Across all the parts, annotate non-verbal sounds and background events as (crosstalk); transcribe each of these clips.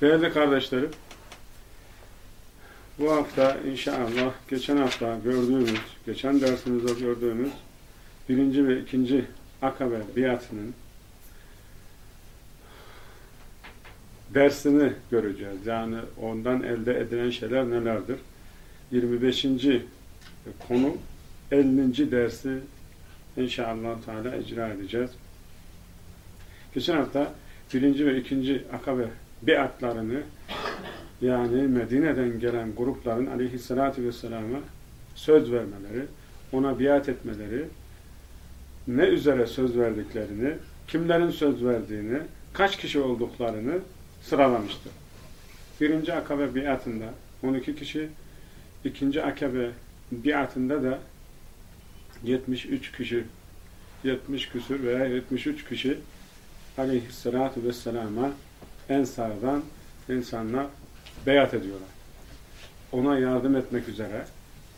Değerli kardeşlerim, bu hafta inşallah geçen hafta gördüğümüz, geçen dersimizde gördüğümüz birinci ve ikinci akabe biatının dersini göreceğiz. Yani ondan elde edilen şeyler nelerdir? 25. konu 50. dersi inşallah Teala icra edeceğiz. Geçen hafta birinci ve ikinci akabe biatlarını yani Medine'den gelen grupların aleyhissalatü vesselam'a söz vermeleri, ona biat etmeleri, ne üzere söz verdiklerini, kimlerin söz verdiğini, kaç kişi olduklarını sıralamıştır. Birinci akabe biatında 12 kişi, ikinci akabe biatında da 73 kişi, 70 küsür veya 73 kişi aleyhissalatü vesselama Ensar'dan insanlar beyat ediyorlar. Ona yardım etmek üzere,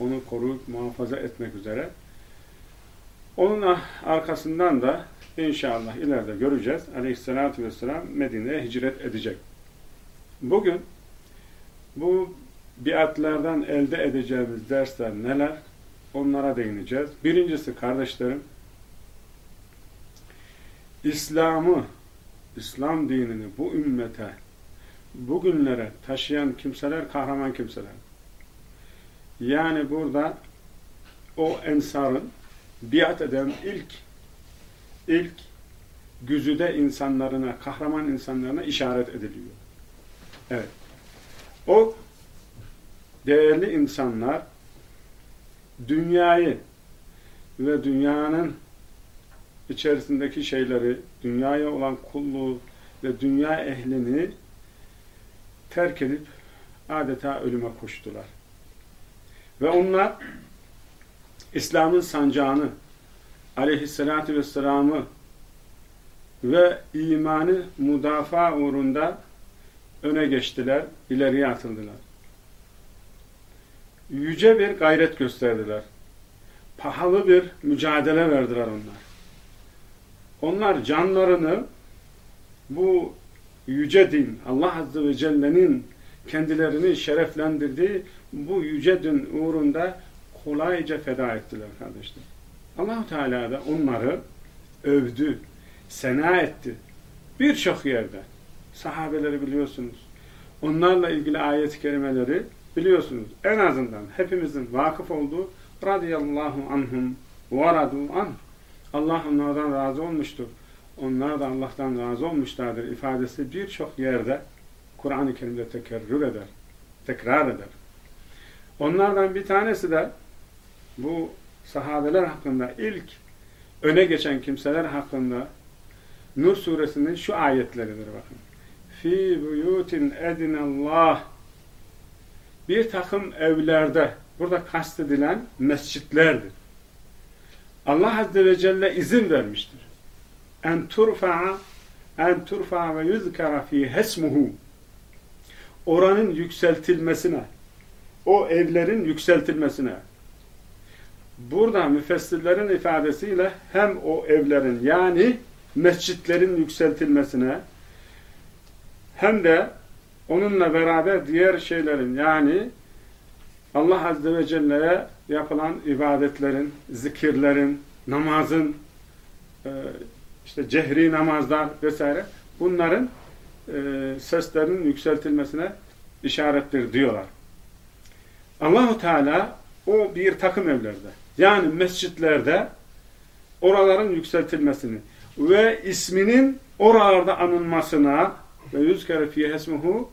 onu koruyup muhafaza etmek üzere. Onun arkasından da inşallah ileride göreceğiz. Aleyhissalatü vesselam Medine'ye hicret edecek. Bugün bu biatlerden elde edeceğimiz dersler neler? Onlara değineceğiz. Birincisi kardeşlerim, İslam'ı İslam dinini bu ümmete, bugünlere taşıyan kimseler kahraman kimseler. Yani burada o ensarın biat eden ilk ilk güzüde insanlarına, kahraman insanlarına işaret ediliyor. Evet. O değerli insanlar dünyayı ve dünyanın içerisindeki şeyleri, dünyaya olan kulluğu ve dünya ehlini terk edip adeta ölüme koştular. Ve onlar İslam'ın sancağını, aleyhissalatü vesselam'ı ve imanı müdafaa uğrunda öne geçtiler, ileriye atıldılar. Yüce bir gayret gösterdiler. Pahalı bir mücadele verdiler onlar. Onlar canlarını bu yüce din, Allah Azze ve Celle'nin kendilerini şereflendirdiği bu yüce din uğrunda kolayca feda ettiler kardeşler. allah Teala da onları övdü, sena etti. Birçok yerde. Sahabeleri biliyorsunuz. Onlarla ilgili ayet-i kerimeleri biliyorsunuz. En azından hepimizin vakıf olduğu radıyallahu anhum ve radu anh Allah onlardan razı olmuştur. Onlar da Allah'tan razı olmuşlardır ifadesi birçok yerde Kur'an-ı Kerim'de tekerrür eder, tekrar eder. Onlardan bir tanesi de bu sahabeler hakkında ilk öne geçen kimseler hakkında Nur suresinin şu ayetleridir bakın. Fi buyutin edinallah bir takım evlerde burada kastedilen mescitlerdir. Allah Azze ve Celle izin vermiştir. En turfa'a en turfa'a ve yuzkara fi hesmuhu oranın yükseltilmesine o evlerin yükseltilmesine burada müfessirlerin ifadesiyle hem o evlerin yani mescitlerin yükseltilmesine hem de onunla beraber diğer şeylerin yani Allah Azze ve Celle'ye yapılan ibadetlerin, zikirlerin, namazın, e, işte cehri namazlar vesaire bunların e, seslerinin yükseltilmesine işarettir diyorlar. Allahu Teala o bir takım evlerde yani mescitlerde oraların yükseltilmesini ve isminin oralarda anılmasına ve yüzkere fî esmuhu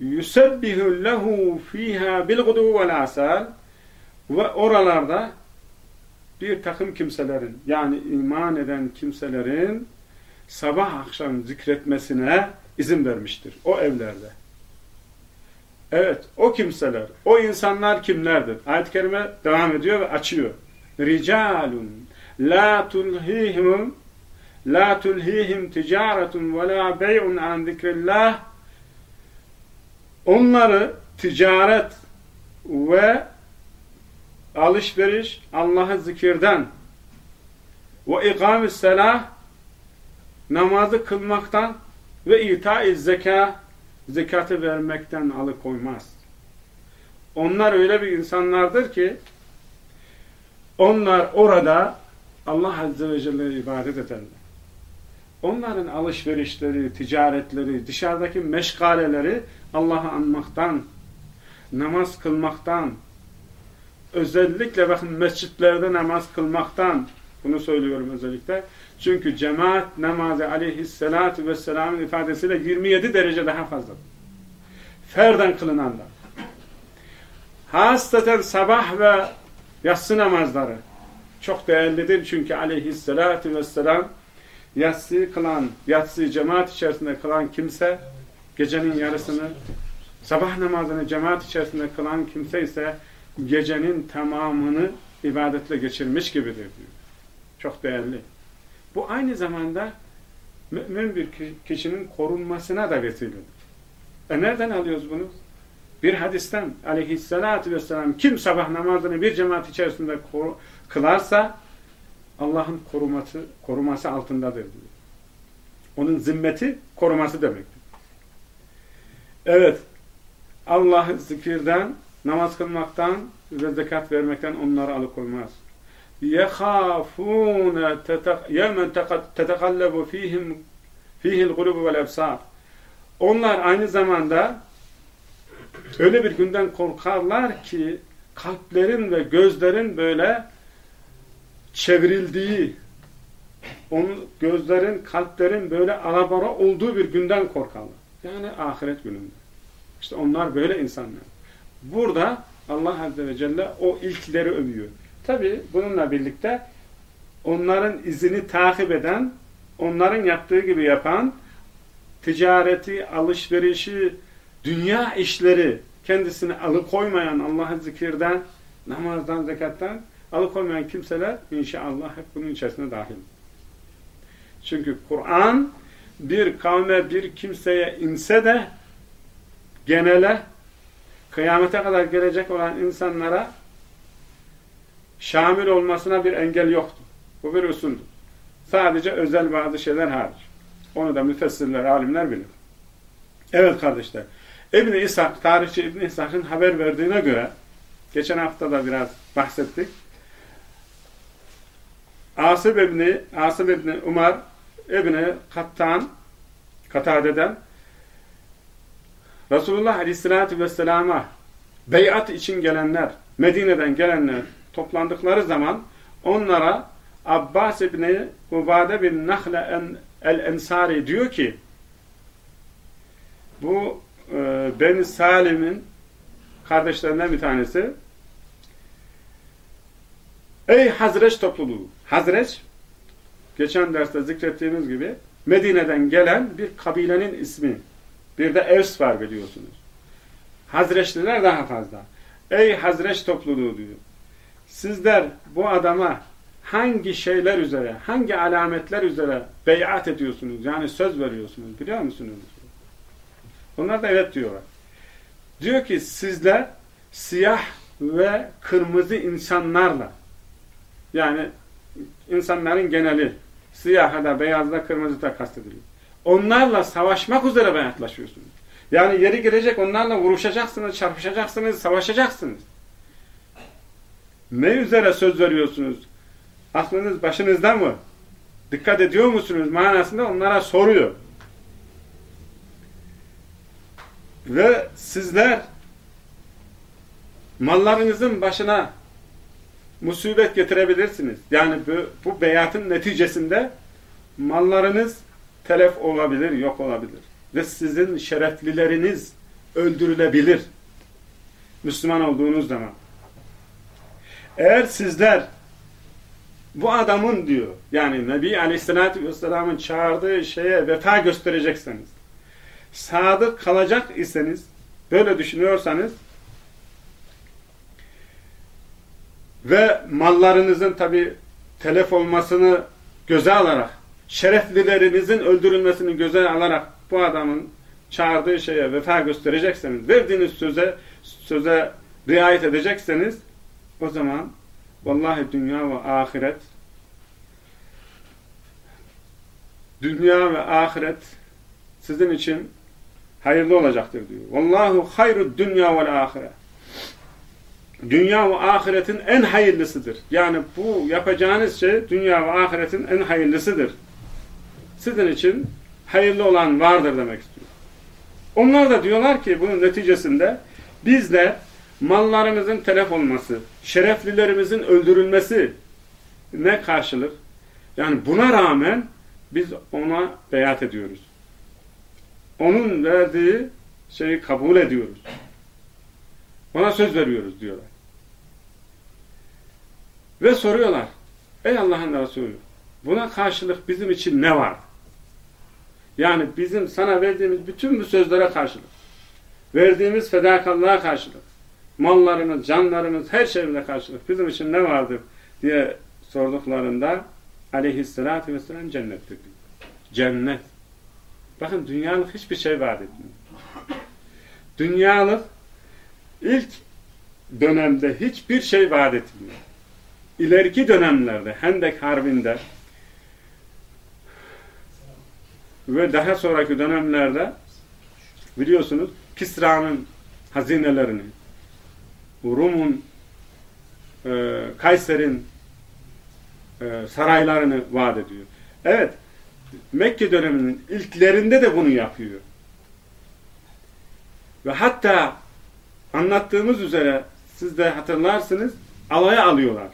yusebbihu lehu fiha bil gudu vel asal ve oralarda bir takım kimselerin yani iman eden kimselerin sabah akşam zikretmesine izin vermiştir. O evlerde. Evet, o kimseler, o insanlar kimlerdir? Ayet-i Kerime devam ediyor ve açıyor. Ricalun la tulhihim la tulhihim ticaretun ve la bey'un an zikrillah onları ticaret ve alışveriş Allah'ı zikirden ve ikam-ı selah namazı kılmaktan ve ita-i zeka zekatı vermekten alıkoymaz. Onlar öyle bir insanlardır ki onlar orada Allah Azze ve Celle'ye ibadet ederler. Onların alışverişleri, ticaretleri, dışarıdaki meşgaleleri Allah'ı anmaktan, namaz kılmaktan, özellikle bakın mescitlerde namaz kılmaktan, bunu söylüyorum özellikle. Çünkü cemaat namazı aleyhissalatu vesselamın ifadesiyle 27 derece daha fazla. Ferden kılınanlar. Hasreten sabah ve yatsı namazları çok değerlidir. Çünkü aleyhissalatu vesselam yatsı kılan, yatsı cemaat içerisinde kılan kimse gecenin yarısını sabah namazını cemaat içerisinde kılan kimse ise gecenin tamamını ibadetle geçirmiş gibidir diyor. Çok değerli. Bu aynı zamanda mümin bir kişinin korunmasına da vesiledir. E nereden alıyoruz bunu? Bir hadisten aleyhissalatü vesselam kim sabah namazını bir cemaat içerisinde kılarsa Allah'ın koruması, koruması altındadır diyor. Onun zimmeti koruması demektir. Evet, Allah'ı zikirden, namaz kılmaktan ve zekat vermekten onları alıkoymaz. يَخَافُونَ يَوْمَنْ تَتَقَلَّبُ ف۪يهِمْ ف۪يهِ الْقُلُبُ وَالْاَبْصَارِ Onlar aynı zamanda öyle bir günden korkarlar ki kalplerin ve gözlerin böyle çevrildiği, onun gözlerin, kalplerin böyle alabora olduğu bir günden korkarlar. Yani ahiret gününde. İşte onlar böyle insanlar. Burada Allah Azze ve Celle o ilkleri övüyor. Tabi bununla birlikte onların izini takip eden, onların yaptığı gibi yapan, ticareti, alışverişi, dünya işleri kendisini alıkoymayan Allah'ı zikirden, namazdan, zekattan alıkoymayan kimseler inşallah hep bunun içerisine dahil. Çünkü Kur'an bir kavme, bir kimseye inse de genele, kıyamete kadar gelecek olan insanlara şamil olmasına bir engel yoktur. Bu bir usuldür. Sadece özel bazı şeyler hariç. Onu da müfessirler, alimler bilir. Evet kardeşler. İbn-i İshak, tarihçi İbn-i İshak'ın haber verdiğine göre geçen hafta da biraz bahsettik. Asıb İbni, Asıb İbni Umar İbni Kattan Katade'den Resulullah Aleyhisselatü Vesselam'a beyat için gelenler, Medine'den gelenler toplandıkları zaman onlara Abbas İbni Ubade bin Nahle el-Ensari diyor ki bu e, Ben Salim'in kardeşlerinden bir tanesi Ey Hazreç topluluğu! Hazreç geçen derste zikrettiğimiz gibi Medine'den gelen bir kabilenin ismi. Bir de Evs var biliyorsunuz. Hazreçliler daha fazla. Ey Hazreç topluluğu diyor. Sizler bu adama hangi şeyler üzere, hangi alametler üzere beyat ediyorsunuz? Yani söz veriyorsunuz biliyor musunuz? Onlar da evet diyorlar. Diyor ki sizler siyah ve kırmızı insanlarla yani insanların geneli siyah da beyaz da kırmızı da kastediliyor. Onlarla savaşmak üzere bayatlaşıyorsunuz. Yani yeri gelecek onlarla vuruşacaksınız, çarpışacaksınız, savaşacaksınız. Ne üzere söz veriyorsunuz? Aklınız başınızda mı? Dikkat ediyor musunuz? Manasında onlara soruyor. Ve sizler mallarınızın başına musibet getirebilirsiniz. Yani bu, bu beyatın neticesinde mallarınız telef olabilir, yok olabilir. Ve sizin şereflileriniz öldürülebilir. Müslüman olduğunuz zaman. Eğer sizler bu adamın diyor, yani Nebi Aleyhisselatü Vesselam'ın çağırdığı şeye vefa gösterecekseniz, sadık kalacak iseniz, böyle düşünüyorsanız, ve mallarınızın tabi telef olmasını göze alarak, şereflilerinizin öldürülmesini göze alarak bu adamın çağırdığı şeye vefa gösterecekseniz, verdiğiniz söze söze riayet edecekseniz o zaman vallahi dünya ve ahiret dünya ve ahiret sizin için hayırlı olacaktır diyor. Vallahu hayru dünya vel ahiret. Dünya ve ahiretin en hayırlısıdır. Yani bu yapacağınız şey dünya ve ahiretin en hayırlısıdır. Sizin için hayırlı olan vardır demek istiyor. Onlar da diyorlar ki bunun neticesinde bizler mallarımızın telef olması, şereflilerimizin öldürülmesi ne karşılık? Yani buna rağmen biz ona beyat ediyoruz. Onun verdiği şeyi kabul ediyoruz. Ona söz veriyoruz diyorlar. Ve soruyorlar. Ey Allah'ın Resulü buna karşılık bizim için ne var? Yani bizim sana verdiğimiz bütün bu sözlere karşılık. Verdiğimiz fedakarlığa karşılık. Mallarımız, canlarımız, her şeyimize karşılık. Bizim için ne vardır diye sorduklarında aleyhissalatü vesselam cennettir. Cennet. Bakın dünyalık hiçbir şey vaat etmiyor. Dünyalık ilk dönemde hiçbir şey vaat etmiyor ileriki dönemlerde Hendek Harbi'nde ve daha sonraki dönemlerde biliyorsunuz Kisra'nın hazinelerini Rum'un e, Kayser'in e, saraylarını vaat ediyor. Evet Mekke döneminin ilklerinde de bunu yapıyor. Ve hatta anlattığımız üzere siz de hatırlarsınız alaya alıyorlar.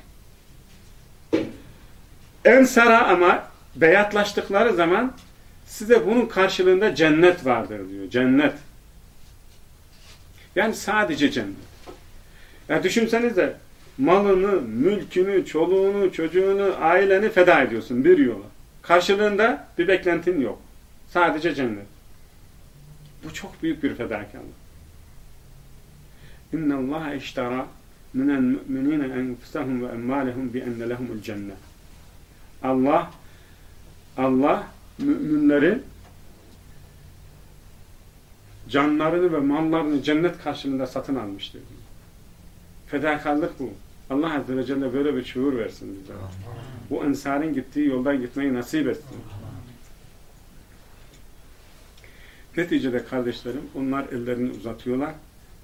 Ensara ama beyatlaştıkları zaman size bunun karşılığında cennet vardır diyor. Cennet. Yani sadece cennet. Ya düşünsenize malını, mülkünü, çoluğunu, çocuğunu, aileni feda ediyorsun bir yola. Karşılığında bir beklentin yok. Sadece cennet. Bu çok büyük bir fedakarlık. İnna Allah iştara minel mu'minine enfusahum ve emmalehum bi enne lehumul cennet. Allah Allah müminleri canlarını ve mallarını cennet karşılığında satın almıştır. Fedakarlık bu. Allah Azze ve Celle böyle bir şuur versin bize. Bu ensarın gittiği yoldan gitmeyi nasip etsin. Neticede kardeşlerim onlar ellerini uzatıyorlar.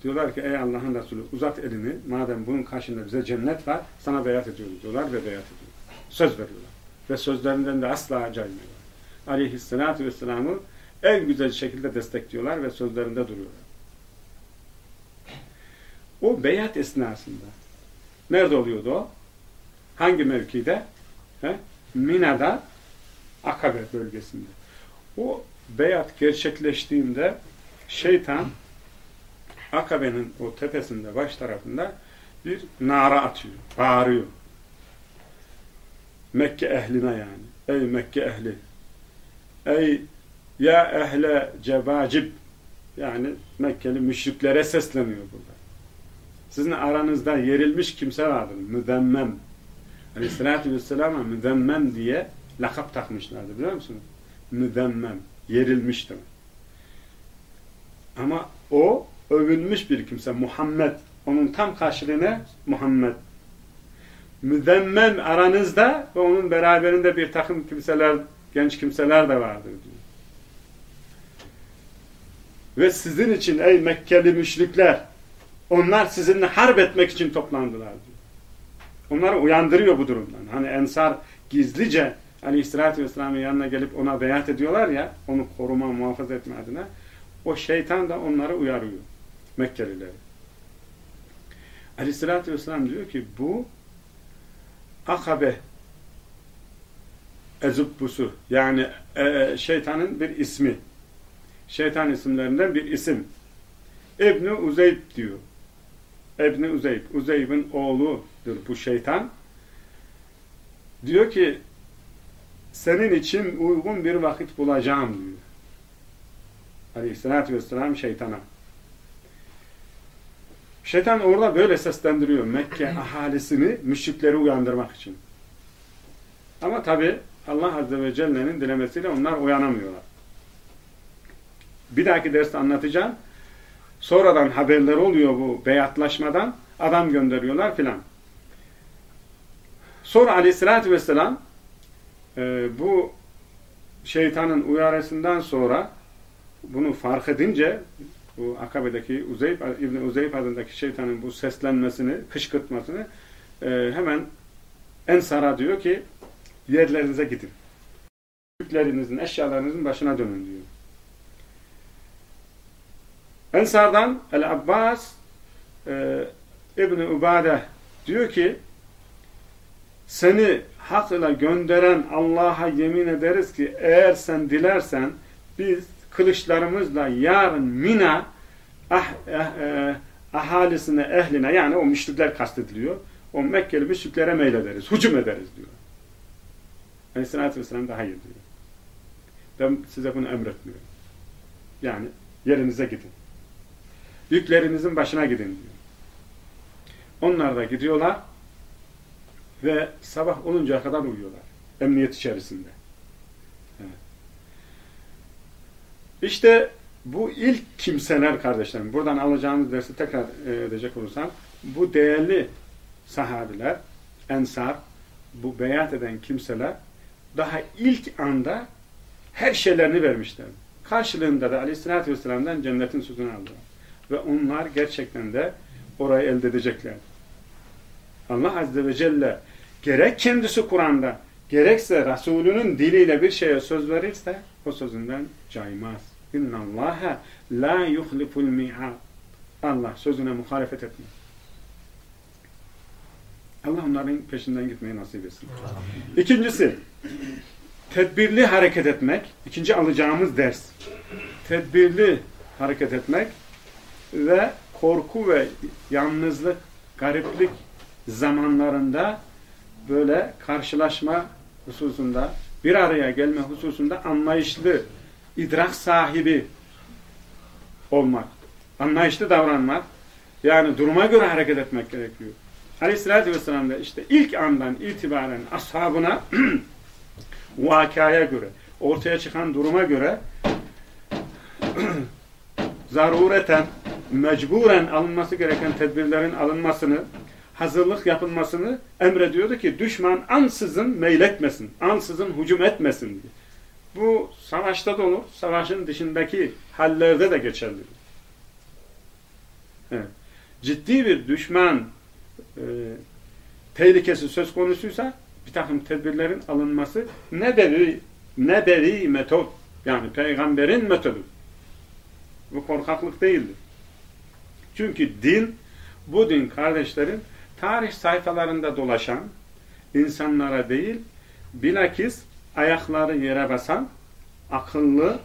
Diyorlar ki ey Allah'ın Resulü uzat elini madem bunun karşında bize cennet var sana beyat ediyoruz diyorlar ve beyat ediyorlar. Söz veriyorlar ve sözlerinden de asla caymıyorlar. Aleyhisselatü Vesselam'ı en güzel şekilde destekliyorlar ve sözlerinde duruyorlar. O beyat esnasında nerede oluyordu o? Hangi mevkide? He? Mina'da Akabe bölgesinde. O beyat gerçekleştiğinde şeytan Akabe'nin o tepesinde baş tarafında bir nara atıyor, bağırıyor. Mekke ehline yani. Ey Mekke ehli. Ey ya ehle cebacib. Yani Mekkeli müşriklere sesleniyor burada. Sizin aranızda yerilmiş kimse vardır. Müzemmem. Aleyhissalatü vesselam'a müzemmem diye lakap takmışlardı biliyor musunuz? Müzemmem. Yerilmiş. Ama o övülmüş bir kimse. Muhammed Onun tam karşılığına Muhammed. Müzemmem aranızda ve onun beraberinde bir takım kimseler, genç kimseler de vardır diyor. Ve sizin için ey Mekkeli müşrikler onlar sizinle harp etmek için toplandılar diyor. Onları uyandırıyor bu durumdan. Hani Ensar gizlice Aleyhisselatü Vesselam'ın yanına gelip ona beyat ediyorlar ya, onu koruma, muhafaza etme adına. O şeytan da onları uyarıyor. Mekkelileri. Aleyhisselatü Vesselam diyor ki bu Akabe ezubbusu yani e, şeytanın bir ismi. Şeytan isimlerinden bir isim. İbni Uzeyb diyor. İbni Uzeyb. Uzeyb'in oğludur bu şeytan. Diyor ki senin için uygun bir vakit bulacağım diyor. Aleyhissalatü vesselam şeytana. Şeytan orada böyle seslendiriyor Mekke ahalisini müşrikleri uyandırmak için. Ama tabi Allah Azze ve Celle'nin dilemesiyle onlar uyanamıyorlar. Bir dahaki derste anlatacağım. Sonradan haberler oluyor bu beyatlaşmadan. Adam gönderiyorlar filan. Sonra aleyhissalatü vesselam e, bu şeytanın uyarısından sonra bunu fark edince bu Akabe'deki Uzeyb, İbni Uzeyb adındaki şeytanın bu seslenmesini, kışkırtmasını e, hemen Ensar'a diyor ki yerlerinize gidin. Yüklerinizin, eşyalarınızın başına dönün diyor. Ensar'dan El-Abbas e, İbni Ubade diyor ki seni hak ile gönderen Allah'a yemin ederiz ki eğer sen dilersen biz kılıçlarımızla yarın Mina ah, ah, eh, ahalisine, ehline yani o müşrikler kastediliyor. O Mekkeli müşriklere meylederiz, hücum ederiz diyor. Aleyhisselatü Vesselam da hayır diyor. Ben size bunu emretmiyorum. Yani yerinize gidin. Yüklerinizin başına gidin diyor. Onlar da gidiyorlar ve sabah oluncaya kadar uyuyorlar. Emniyet içerisinde. İşte bu ilk kimseler kardeşlerim, buradan alacağımız dersi tekrar e, edecek olursam, bu değerli sahabiler, ensar, bu beyat eden kimseler daha ilk anda her şeylerini vermişler. Karşılığında da aleyhissalatü vesselam'dan cennetin sözünü aldılar. Ve onlar gerçekten de orayı elde edecekler. Allah Azze ve Celle gerek kendisi Kur'an'da gerekse Resulünün diliyle bir şeye söz verirse o sözünden caymaz. İnna Allaha la yuhliful mi'ad. Allah sözüne muhalefet etmez. Allah onların peşinden gitmeyi nasip etsin. İkincisi, tedbirli hareket etmek. İkinci alacağımız ders. Tedbirli hareket etmek ve korku ve yalnızlık, gariplik zamanlarında böyle karşılaşma hususunda, bir araya gelme hususunda anlayışlı, idrak sahibi olmak, anlayışlı davranmak, yani duruma göre hareket etmek gerekiyor. Aleyhisselatü Vesselam da işte ilk andan itibaren ashabına (clears throat) vakaya göre, ortaya çıkan duruma göre (clears throat) zarureten, mecburen alınması gereken tedbirlerin alınmasını hazırlık yapılmasını emrediyordu ki düşman ansızın meyletmesin, ansızın hücum etmesin diye. Bu savaşta da olur, savaşın dışındaki hallerde de geçerli. Evet. Ciddi bir düşman e, tehlikesi söz konusuysa bir takım tedbirlerin alınması ne beri, ne beri metot yani peygamberin metodu. Bu korkaklık değildir. Çünkü din, bu din kardeşlerin tarih sayfalarında dolaşan insanlara değil, bilakis ayakları yere basan, akıllı,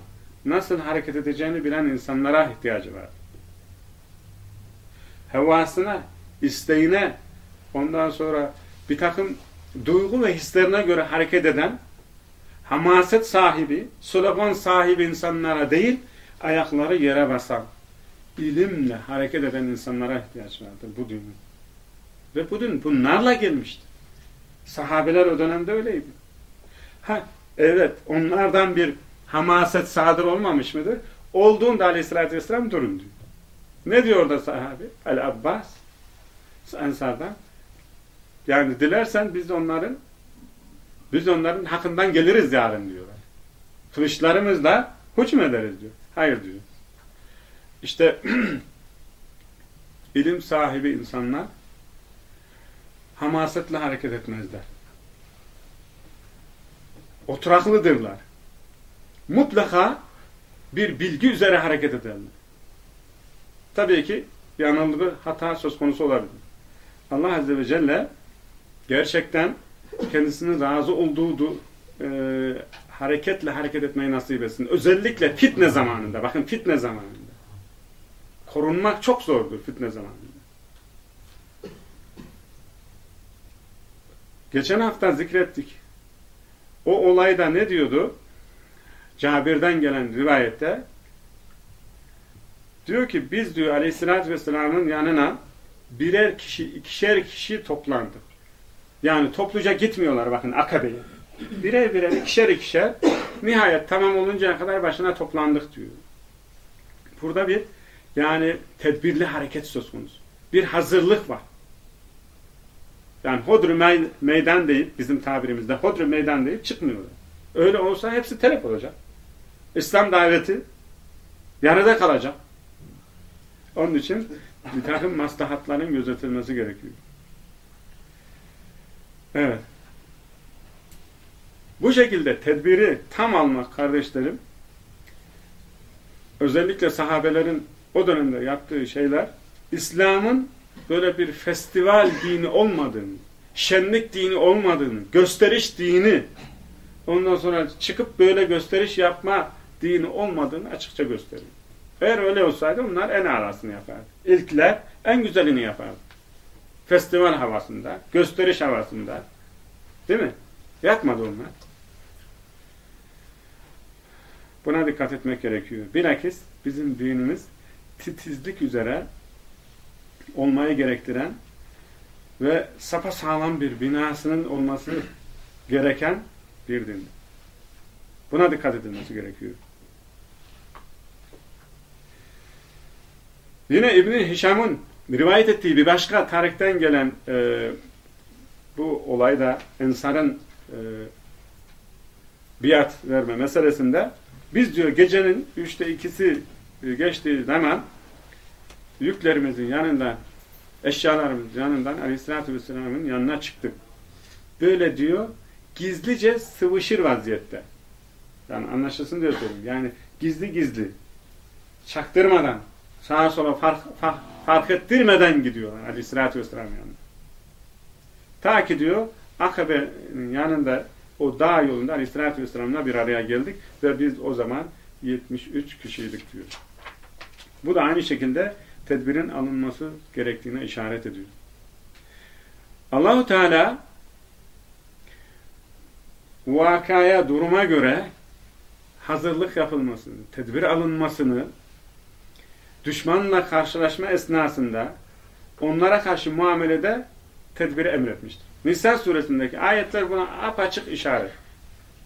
nasıl hareket edeceğini bilen insanlara ihtiyacı var. Hevasına, isteğine, ondan sonra bir takım duygu ve hislerine göre hareket eden, hamaset sahibi, slogan sahibi insanlara değil, ayakları yere basan, ilimle hareket eden insanlara ihtiyaç vardır bu dünyanın. Ve bu din bunlarla gelmişti. Sahabeler o dönemde öyleydi. Ha, evet onlardan bir hamaset sadır olmamış mıdır? Olduğunda aleyhissalatü vesselam durun diyor. Ne diyor orada sahabe? El-Abbas Ensar'dan. Yani dilersen biz onların biz onların hakkından geliriz yarın diyorlar. Kılıçlarımızla hücum ederiz diyor. Hayır diyor. İşte (clears throat) ilim sahibi insanlar hamasetle hareket etmezler. Oturaklıdırlar. Mutlaka bir bilgi üzere hareket ederler. Tabii ki yanılgı, hata söz konusu olabilir. Allah Azze ve Celle gerçekten kendisinin razı olduğu e, hareketle hareket etmeyi nasip etsin. Özellikle fitne zamanında. Bakın fitne zamanında. Korunmak çok zordur fitne zamanında. Geçen hafta zikrettik. O olayda ne diyordu? Cabir'den gelen rivayette diyor ki biz diyor aleyhissalatü vesselamın yanına birer kişi, ikişer kişi toplandı. Yani topluca gitmiyorlar bakın Akabe'ye. Birer birer ikişer ikişer nihayet tamam oluncaya kadar başına toplandık diyor. Burada bir yani tedbirli hareket söz konusu. Bir hazırlık var. Yani hodru meydan deyip bizim tabirimizde hodru meydan deyip çıkmıyorlar. Öyle olsa hepsi telef olacak. İslam daveti yarıda kalacak. Onun için bir takım maslahatların gözetilmesi gerekiyor. Evet. Bu şekilde tedbiri tam almak kardeşlerim özellikle sahabelerin o dönemde yaptığı şeyler İslam'ın böyle bir festival dini olmadığını, şenlik dini olmadığını, gösteriş dini ondan sonra çıkıp böyle gösteriş yapma dini olmadığını açıkça gösteriyor. Eğer öyle olsaydı onlar en alasını yapardı. İlkler en güzelini yapardı. Festival havasında, gösteriş havasında. Değil mi? Yapmadı onlar. Buna dikkat etmek gerekiyor. Bilakis bizim dinimiz titizlik üzere olmayı gerektiren ve sapasağlam bir binasının olması gereken bir din. Buna dikkat edilmesi gerekiyor. Yine İbni Hişam'ın rivayet ettiği bir başka tarihten gelen e, bu olayda Ensar'ın e, biat verme meselesinde biz diyor gecenin üçte ikisi geçtiği zaman yüklerimizin yanında eşyalarımız yanından Aleyhisselatü Vesselam'ın yanına çıktık. Böyle diyor gizlice sıvışır vaziyette. Yani anlaşılsın diye söylüyorum. Yani gizli gizli çaktırmadan sağa sola fark, fark, fark ettirmeden gidiyorlar Aleyhisselatü Vesselam yanında. Ta ki diyor Akabe'nin yanında o dağ yolunda Aleyhisselatü Vesselam'la bir araya geldik ve biz o zaman 73 kişiydik diyor. Bu da aynı şekilde tedbirin alınması gerektiğine işaret ediyor. Allahu Teala vakaya, duruma göre hazırlık yapılmasını, tedbir alınmasını, düşmanla karşılaşma esnasında onlara karşı muamelede tedbiri emretmiştir. Nisa suresindeki ayetler buna apaçık işaret.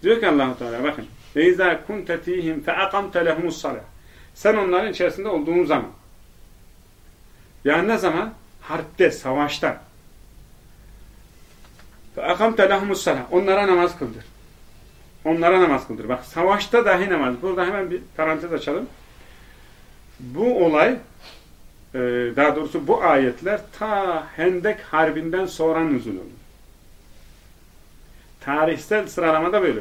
Diyor ki Allahu Teala bakın. "Ve izâ kuntetihim fe akamte Sen onların içerisinde olduğun zaman yani ne zaman? Harpte, savaşta فَاَقَمْتَ لَهُمُ الصَّلَةِ Onlara namaz kıldır. Onlara namaz kıldır. Bak savaşta dahi namaz. Burada hemen bir parantez açalım. Bu olay e, daha doğrusu bu ayetler ta Hendek Harbi'nden sonra nüzul olur. Tarihsel sıralamada böyle.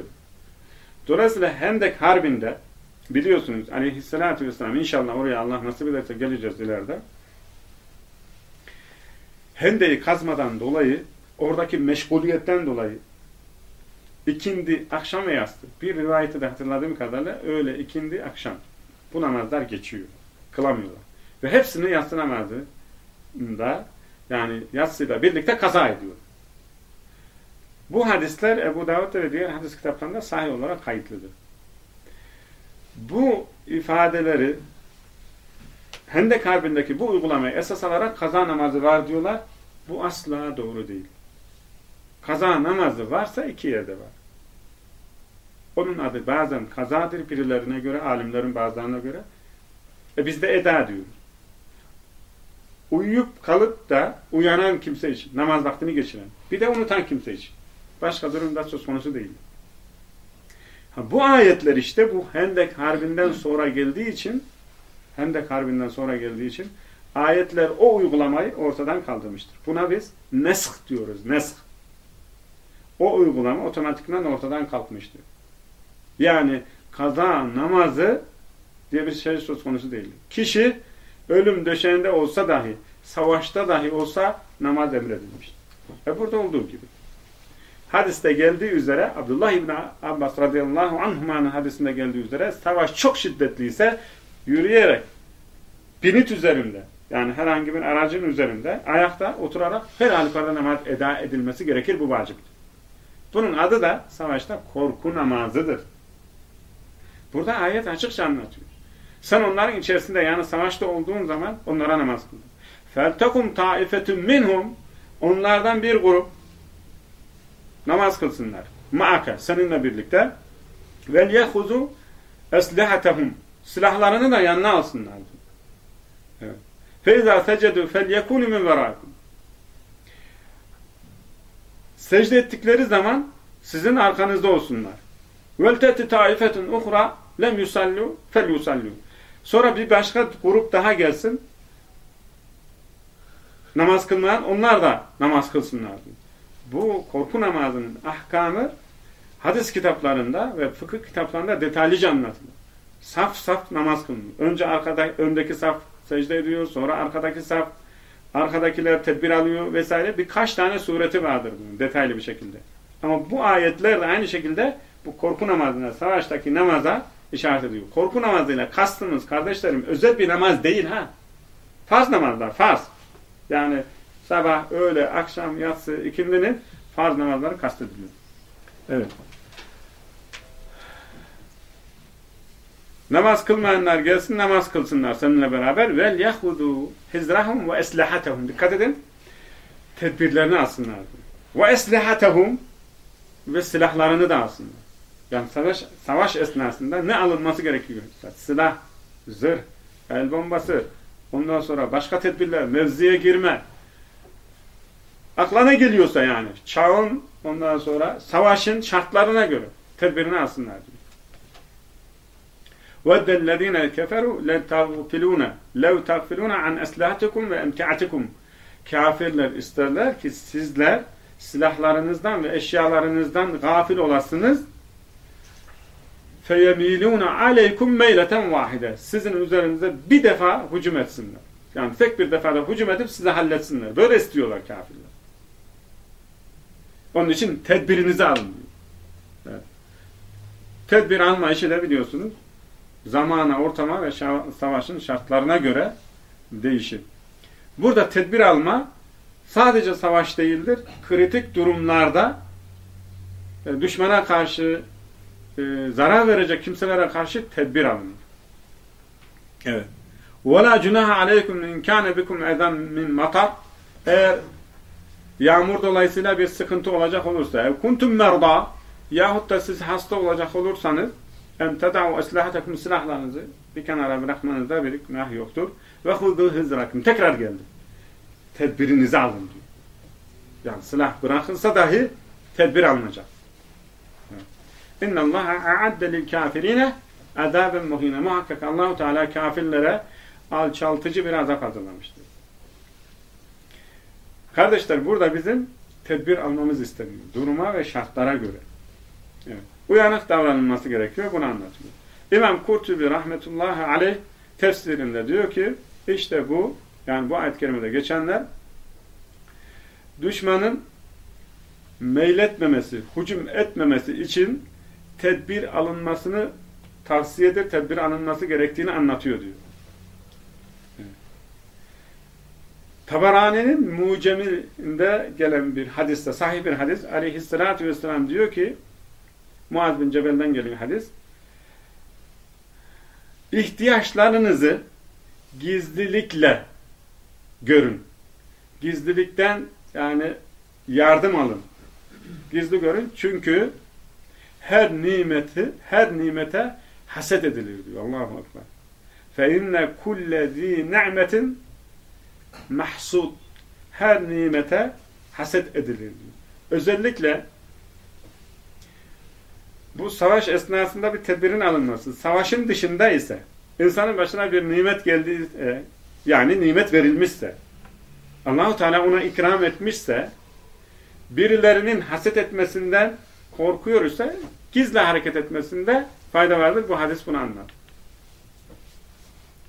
Dolayısıyla Hendek Harbi'nde biliyorsunuz aleyhissalatü vesselam inşallah oraya Allah nasip ederse geleceğiz ileride. Hendek'i kazmadan dolayı oradaki meşguliyetten dolayı ikindi akşam ve yastı. Bir rivayette de hatırladığım kadarıyla öyle ikindi akşam. Bu namazlar geçiyor. Kılamıyorlar. Ve hepsini yatsı namazında yani yatsıyla birlikte kaza ediyor. Bu hadisler Ebu Davud ve diğer hadis kitaplarında sahih olarak kayıtlıdır. Bu ifadeleri Hendek Harbi'ndeki bu uygulamayı esas alarak kaza namazı var diyorlar. Bu asla doğru değil. Kaza namazı varsa iki yerde var. Onun adı bazen kazadır birilerine göre, alimlerin bazılarına göre. E biz de eda diyoruz. uyuyup kalıp da uyanan kimse için, namaz vaktini geçiren, bir de unutan kimse için. Başka durumda söz konusu değil. Ha, bu ayetler işte bu Hendek Harbi'nden sonra geldiği için Hendek Harbi'nden sonra geldiği için ayetler o uygulamayı ortadan kaldırmıştır. Buna biz nesk diyoruz. Nesk. O uygulama otomatikman ortadan kalkmıştır. Yani kaza namazı diye bir şey söz konusu değil. Kişi ölüm döşeğinde olsa dahi, savaşta dahi olsa namaz emredilmiş. Ve burada olduğu gibi. Hadiste geldiği üzere, Abdullah İbni Abbas radıyallahu anhuma'nın hadisinde geldiği üzere, savaş çok şiddetliyse yürüyerek, binit üzerinde, yani herhangi bir aracın üzerinde, ayakta oturarak her halükarda namaz eda edilmesi gerekir, bu vaciptir. Bunun adı da savaşta korku namazıdır. Burada ayet açıkça anlatıyor. Sen onların içerisinde yani savaşta olduğun zaman onlara namaz kıl. فَالْتَكُمْ تَائِفَةٌ minhum Onlardan bir grup namaz kılsınlar. Maaka seninle birlikte vel yehuzu eslihatehum silahlarını da yanına alsınlar. Evet. Secedu fel yekunu min verakum. Secde ettikleri zaman sizin arkanızda olsunlar. Teti taifetun uhra lem yusallu fel yusallu. Sonra bir başka grup daha gelsin. Namaz kılmayan onlar da namaz kılsınlar. Bu korku namazının ahkamı hadis kitaplarında ve fıkıh kitaplarında detaylıca anlatılır. Saf saf namaz kılınır. Önce arkada, öndeki saf secde ediyor, sonra arkadaki saf, arkadakiler tedbir alıyor vesaire. Birkaç tane sureti vardır bunun detaylı bir şekilde. Ama bu ayetler de aynı şekilde bu korku namazına, savaştaki namaza işaret ediyor. Korku namazıyla kastımız kardeşlerim özel bir namaz değil ha. Farz namazlar, farz. Yani sabah, öğle, akşam, yatsı, ikindinin farz namazları kastediliyor. Evet. Namaz kılmayanlar gelsin namaz kılsınlar seninle beraber. Vel yahudu hizrahum ve eslihatehum. Dikkat edin. Tedbirlerini alsınlar. Ve eslihatehum ve silahlarını da alsınlar. Yani savaş, savaş esnasında ne alınması gerekiyor? Silah, zırh, el bombası, ondan sonra başka tedbirler, mevziye girme. Aklına geliyorsa yani çağın ondan sonra savaşın şartlarına göre tedbirini alsınlar diyor. وَدَّ الَّذ۪ينَ كَفَرُوا لَتَغْفِلُونَ لَوْ تَغْفِلُونَ عَنْ أَسْلَحَتِكُمْ وَاَمْتِعَتِكُمْ Kafirler isterler ki sizler silahlarınızdan ve eşyalarınızdan gafil olasınız فَيَم۪يلُونَ عَلَيْكُمْ مَيْلَةً vahide. Sizin üzerinize bir defa hücum etsinler. Yani tek bir defada hücum edip size halletsinler. Böyle istiyorlar kafirler. Onun için tedbirinizi alın diyor. Evet. Tedbir alma işi de biliyorsunuz zamana, ortama ve savaşın şartlarına göre değişir. Burada tedbir alma sadece savaş değildir. Kritik durumlarda e, düşmana karşı e, zarar verecek kimselere karşı tedbir alınır. Evet. وَلَا جُنَاهَ عَلَيْكُمْ اِنْ كَانَ بِكُمْ اَذًا min matar Eğer yağmur dolayısıyla bir sıkıntı olacak olursa kuntum merda yahut da siz hasta olacak olursanız en teda'u eslahatekum silahlarınızı bir kenara bırakmanızda bir günah yoktur. Ve hudu hızrakum. Tekrar geldi. Tedbirinizi alın diyor. Yani silah bırakılsa dahi tedbir alınacak. İnna Allah a'adde lil kafirine azaben muhine. Muhakkak Allahu Teala kafirlere alçaltıcı bir azap hazırlamıştır. Kardeşler burada bizim tedbir almamız isteniyor. Duruma ve şartlara göre. Evet. Uyanık davranılması gerekiyor. Bunu anlatıyor. İmam Kurtubi rahmetullahi aleyh tefsirinde diyor ki işte bu yani bu ayet-i kerimede geçenler düşmanın meyletmemesi, hücum etmemesi için tedbir alınmasını tavsiyedir, tedbir alınması gerektiğini anlatıyor diyor. Tabarani'nin muceminde gelen bir hadiste, sahih bir hadis, aleyhissalatü vesselam diyor ki, Muaz bin Cebel'den geliyor hadis, ihtiyaçlarınızı gizlilikle görün. Gizlilikten yani yardım alın. Gizli görün çünkü her nimeti, her nimete haset edilir diyor. Allahu Ekber. İnne kulle zi ni'metin mahsud her nimete haset edilir. Özellikle bu savaş esnasında bir tedbirin alınması, savaşın dışında ise insanın başına bir nimet geldiği yani nimet verilmişse Allahu Teala ona ikram etmişse birilerinin haset etmesinden korkuyorsa gizli hareket etmesinde fayda vardır. Bu hadis bunu anlar.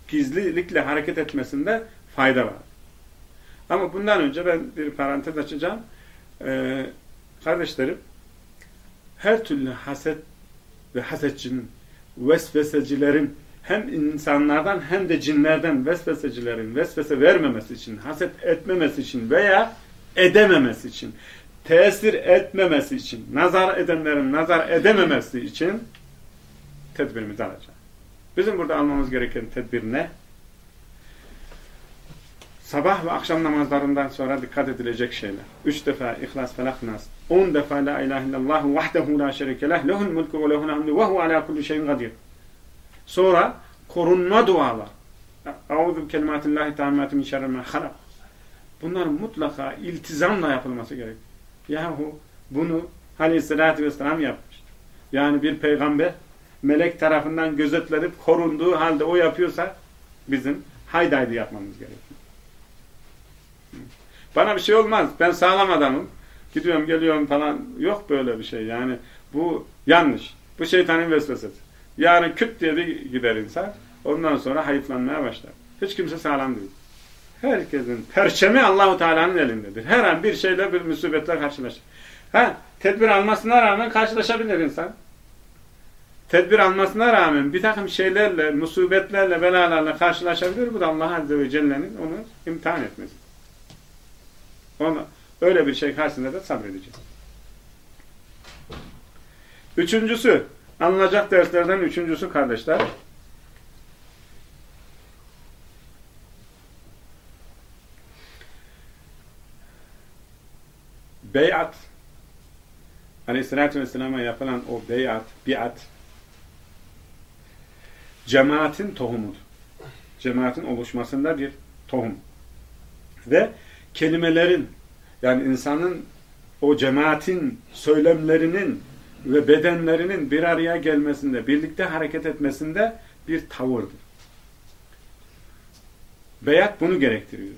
Gizlilikle hareket etmesinde fayda var. Ama bundan önce ben bir parantez açacağım. Ee, kardeşlerim her türlü haset ve hasetçinin, vesvesecilerin hem insanlardan hem de cinlerden vesvesecilerin vesvese vermemesi için, haset etmemesi için veya edememesi için, tesir etmemesi için, nazar edenlerin nazar edememesi için tedbirimizi alacağız. Bizim burada almamız gereken tedbir ne? Sabah ve akşam namazlarından sonra dikkat edilecek şeyler. Üç defa İhlas, Felak, Nas. On defa La ilahe illallah vahdehu la şerike leh. Lehul mulku ve lehul hamdu ve hu ala kulli şeyin kadir. Sonra korunma dualar. Euzu kelimatillahi tammati min şerri ma halak. Bunlar mutlaka iltizamla yapılması gerek. Yahu bunu aleyhissalatü vesselam yapmış. Yani bir peygamber melek tarafından gözetlenip korunduğu halde o yapıyorsa bizim haydi yapmamız gerekiyor. Bana bir şey olmaz. Ben sağlam adamım. Gidiyorum geliyorum falan. Yok böyle bir şey. Yani bu yanlış. Bu şeytanın vesvesesi. Yarın küt diye bir gider insan. Ondan sonra hayıflanmaya başlar. Hiç kimse sağlam değil. Herkesin perçemi Allahu Teala'nın elindedir. Her an bir şeyle bir musibetle karşılaşır. Ha, tedbir almasına rağmen karşılaşabilir insan. Tedbir almasına rağmen bir takım şeylerle, musibetlerle, belalarla karşılaşabilir. Bu da Allah Azze ve Celle'nin onu imtihan etmesi. Ona, öyle bir şey karşısında da sabredeceğiz. Üçüncüsü, anılacak derslerden üçüncüsü kardeşler. Beyat, Aleyhisselatü Vesselam'a yapılan o beyat, biat, cemaatin tohumudur. Cemaatin oluşmasında bir tohum. Ve kelimelerin yani insanın o cemaatin söylemlerinin ve bedenlerinin bir araya gelmesinde, birlikte hareket etmesinde bir tavırdır. Beyat bunu gerektiriyor.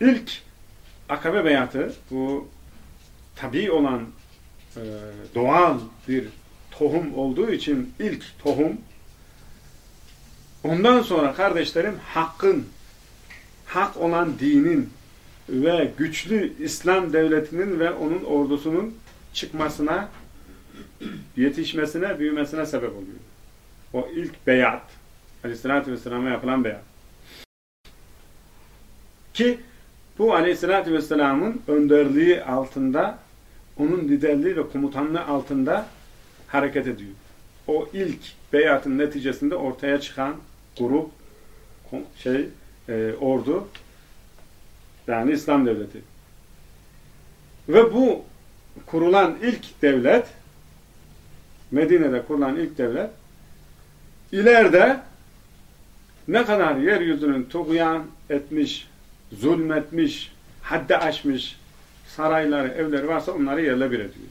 İlk akabe beyatı bu tabi olan e, doğal bir tohum olduğu için ilk tohum ondan sonra kardeşlerim hakkın hak olan dinin ve güçlü İslam devletinin ve onun ordusunun çıkmasına, yetişmesine, büyümesine sebep oluyor. O ilk beyat, aleyhissalatü vesselam'a yapılan beyat. Ki bu aleyhissalatü vesselamın önderliği altında, onun liderliği ve komutanlığı altında hareket ediyor. O ilk beyatın neticesinde ortaya çıkan grup, şey, e, ordu yani İslam devleti. Ve bu kurulan ilk devlet Medine'de kurulan ilk devlet ileride ne kadar yeryüzünün tuğyan etmiş, zulmetmiş, haddi aşmış sarayları, evleri varsa onları yerle bir ediyor.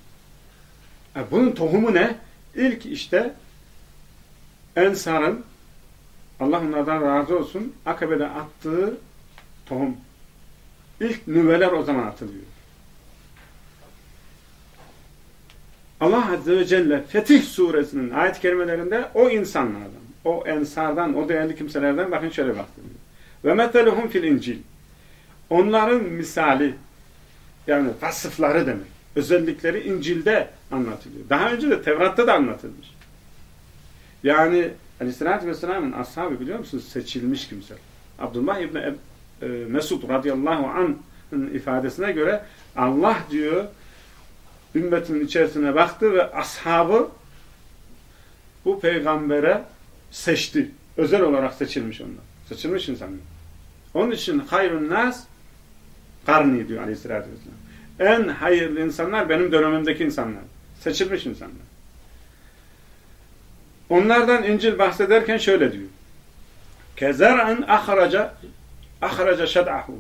E bunun tohumu ne? İlk işte Ensar'ın Allah onlardan razı olsun Akabe'de attığı tohum. İlk nüveler o zaman atılıyor. Allah Azze ve Celle Fetih suresinin ayet-i kerimelerinde o insanlardan, o ensardan, o değerli kimselerden bakın şöyle bahsediyor. Ve meteluhum fil incil. Onların misali yani vasıfları demek. Özellikleri İncil'de anlatılıyor. Daha önce de Tevrat'ta da anlatılmış. Yani Aleyhisselatü Vesselam'ın ashabı biliyor musunuz? Seçilmiş kimse. Abdullah İbni e, Mesud radıyallahu anh'ın ifadesine göre Allah diyor ümmetinin içerisine baktı ve ashabı bu peygambere seçti. Özel olarak seçilmiş onlar. Seçilmiş insanlar. Onun için hayrun nas karni diyor aleyhissalatü vesselam. En hayırlı insanlar benim dönemimdeki insanlar. Seçilmiş insanlar. Onlardan İncil bahsederken şöyle diyor. kezer'an ahraca ahraca şed'ahu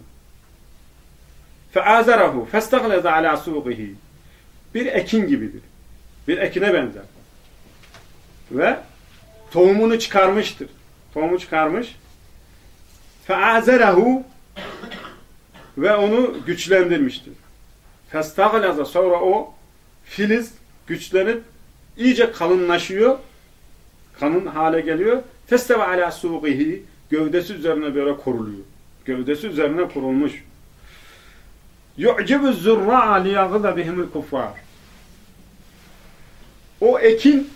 feazerahu festagleza ala suqihi bir ekin gibidir. Bir ekine benzer. Ve tohumunu çıkarmıştır. Tohumu çıkarmış. Feazerahu ve onu güçlendirmiştir. Festaglaza sonra o filiz güçlenip iyice kalınlaşıyor Kanın hale geliyor. Festeve ala suqihi gövdesi üzerine böyle kuruluyor. Gövdesi üzerine kurulmuş. Yu'cibu zurra'a liyagıda bihimul kuffar. O ekin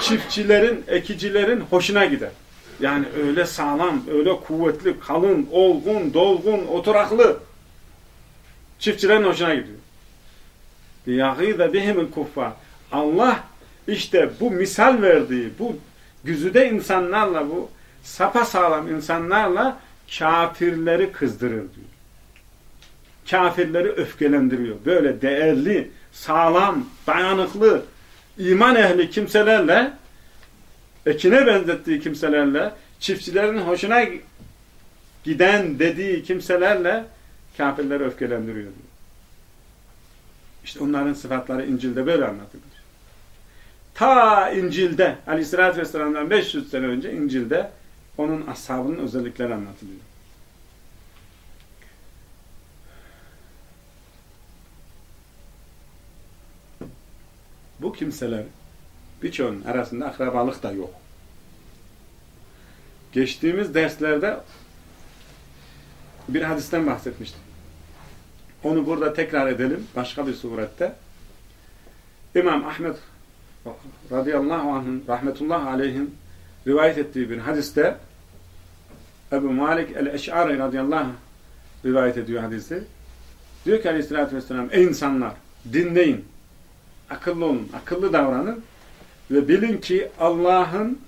çiftçilerin, ekicilerin hoşuna gider. Yani öyle sağlam, öyle kuvvetli, kalın, olgun, dolgun, oturaklı. Çiftçilerin hoşuna gidiyor. لِيَغِيدَ بِهِمِ الْكُفَّارِ Allah işte bu misal verdiği, bu güzüde insanlarla, bu sapa sağlam insanlarla kafirleri kızdırır diyor. Kafirleri öfkelendiriyor. Böyle değerli, sağlam, dayanıklı, iman ehli kimselerle ekine benzettiği kimselerle çiftçilerin hoşuna giden dediği kimselerle kafirleri öfkelendiriyor. Diyor. İşte onların sıfatları İncil'de böyle anlatılır. Ta İncil'de Aleyhisselatü Vesselam'dan 500 sene önce İncil'de onun ashabının özellikleri anlatılıyor. Bu kimseler birçoğunun arasında akrabalık da yok. Geçtiğimiz derslerde bir hadisten bahsetmiştim. Onu burada tekrar edelim başka bir surette. İmam Ahmet radıyallahu anh'ın rahmetullah aleyhin rivayet ettiği bir hadiste Ebu Malik el-Eş'ari radıyallahu rivayet ediyor hadisi. Diyor ki aleyhissalatü vesselam ey insanlar dinleyin akıllı olun, akıllı davranın ve bilin ki Allah'ın